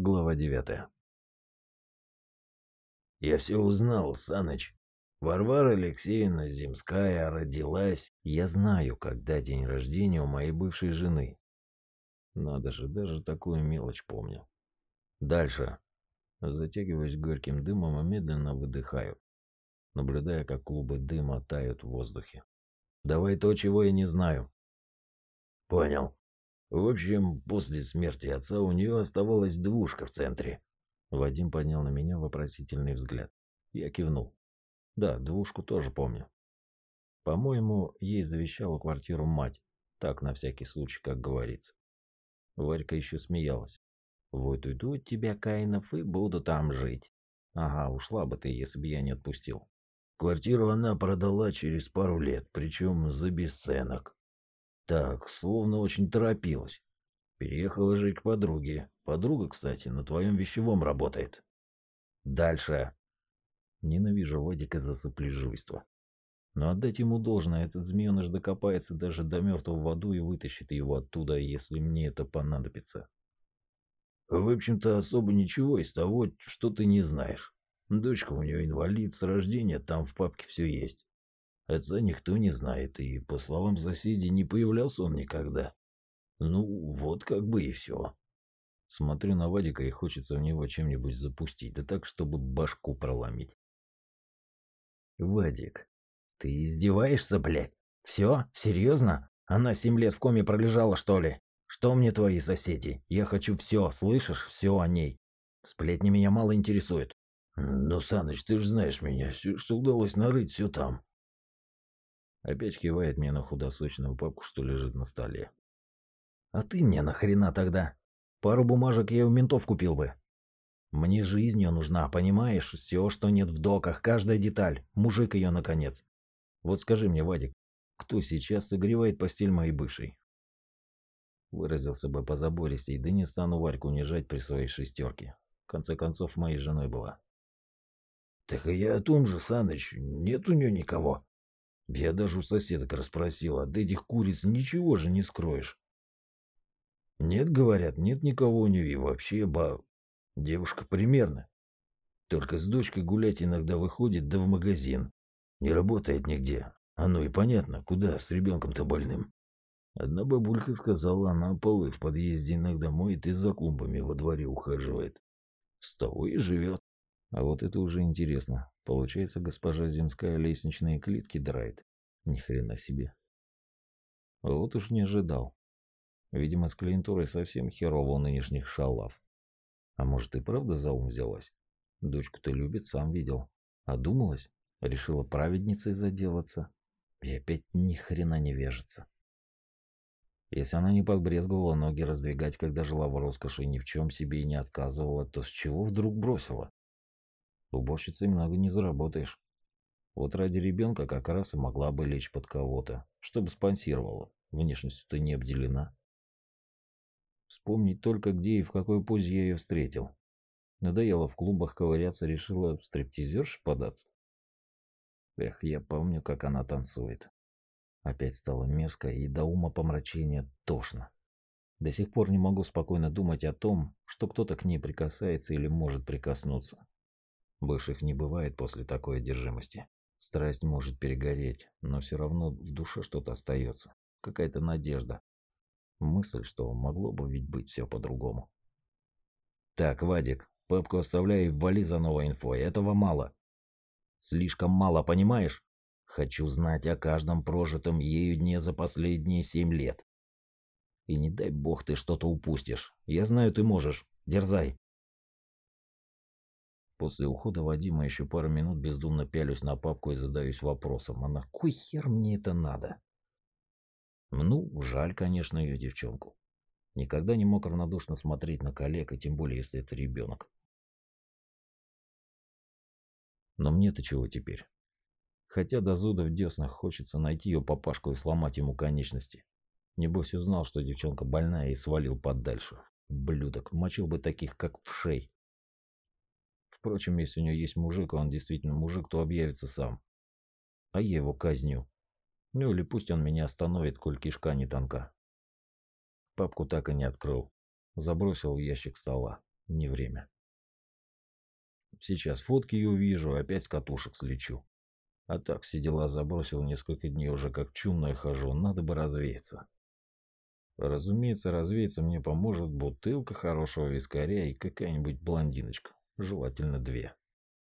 Глава 9. Я все узнал, Саныч. Варвара Алексеевна Земская родилась. Я знаю, когда день рождения у моей бывшей жены. Надо же, даже такую мелочь помню. Дальше. Затягиваюсь горьким дымом и медленно выдыхаю, наблюдая, как клубы дыма тают в воздухе. Давай то, чего я не знаю. Понял. В общем, после смерти отца у нее оставалась двушка в центре. Вадим поднял на меня вопросительный взгляд. Я кивнул. Да, двушку тоже помню. По-моему, ей завещала квартиру мать. Так, на всякий случай, как говорится. Варька еще смеялась. Вот уйду тебя, Каинов, и буду там жить. Ага, ушла бы ты, если бы я не отпустил. Квартиру она продала через пару лет, причем за бесценок. Так, словно очень торопилась. Переехала жить к подруге. Подруга, кстати, на твоем вещевом работает. Дальше. Ненавижу Вадика за сопляжуйство. Но отдать ему должное, этот змееныш докопается даже до мертвого в аду и вытащит его оттуда, если мне это понадобится. В общем-то, особо ничего из того, что ты не знаешь. Дочка у нее инвалид с рождения, там в папке все есть. Отца никто не знает, и, по словам соседей, не появлялся он никогда. Ну, вот как бы и все. Смотрю на Вадика и хочется в него чем-нибудь запустить, да так, чтобы башку проломить. Вадик, ты издеваешься, блядь? Все? Серьезно? Она семь лет в коме пролежала, что ли? Что мне твои соседи? Я хочу все, слышишь? Все о ней. Сплетни меня мало интересуют. Ну, Саныч, ты же знаешь меня. Все, что удалось нарыть, все там. Опять кивает мне на худосочную папку, что лежит на столе. А ты мне нахрена тогда? Пару бумажек я у ментов купил бы. Мне жизнь ее нужна, понимаешь? Все, что нет в доках, каждая деталь. Мужик ее, наконец. Вот скажи мне, Вадик, кто сейчас согревает постель моей бывшей? Выразился бы по забористей, да не стану Варьку унижать при своей шестерке. В конце концов, моей женой была. Так и я о том же, Саныч, нет у нее никого. Я даже у соседок расспросил, от этих куриц ничего же не скроешь. Нет, говорят, нет никого у нее и вообще, ба... Девушка примерно. Только с дочкой гулять иногда выходит, да в магазин. Не работает нигде. Оно и понятно, куда с ребенком-то больным. Одна бабулька сказала, она полы в подъезде иногда моет и за клумбами во дворе ухаживает. С того и живет. А вот это уже интересно. Получается, госпожа Земская лестничные клетки драет. Ни хрена себе. Вот уж не ожидал. Видимо, с клиентурой совсем херово у нынешних шалав. А может и правда за ум взялась? Дочку-то любит, сам видел. Одумалась? Решила праведницей заделаться? И опять ни хрена не вяжется. Если она не подбрезговала ноги раздвигать, когда жила в роскоши, ни в чем себе и не отказывала, то с чего вдруг бросила? Уборщицей много не заработаешь. Вот ради ребенка как раз и могла бы лечь под кого-то, чтобы спонсировала. Внешностью-то не обделена. Вспомнить только, где и в какой позе я ее встретил. Надоело в клубах ковыряться, решила в стриптизерш податься. Эх, я помню, как она танцует. Опять стало мерзко и до ума помрачения тошно. До сих пор не могу спокойно думать о том, что кто-то к ней прикасается или может прикоснуться. Бывших не бывает после такой одержимости. Страсть может перегореть, но все равно в душе что-то остается. Какая-то надежда, Мысль, что могло бы ведь быть все по-другому. Так, Вадик, папку оставляй и вали за новой инфой. Этого мало. Слишком мало, понимаешь? Хочу знать о каждом прожитом ею дне за последние семь лет. И не дай бог ты что-то упустишь. Я знаю, ты можешь. Дерзай. После ухода Вадима еще пару минут бездумно пялюсь на папку и задаюсь вопросом, а на кой хер мне это надо? Ну, жаль, конечно, ее девчонку. Никогда не мог равнодушно смотреть на коллег, и тем более, если это ребенок. Но мне-то чего теперь? Хотя до зуда в деснах хочется найти ее папашку и сломать ему конечности. Небось узнал, что девчонка больная и свалил подальше. Блюдок, мочил бы таких, как в шей. Впрочем, если у нее есть мужик, а он действительно мужик, то объявится сам. А я его казню. Ну или пусть он меня остановит, коль кишка не тонка. Папку так и не открыл. Забросил в ящик стола. не время. Сейчас фотки и увижу, опять с катушек слечу. А так все дела забросил несколько дней уже как чумная хожу, надо бы развеяться. Разумеется, развеяться мне поможет бутылка хорошего вискаря и какая-нибудь блондиночка, желательно две.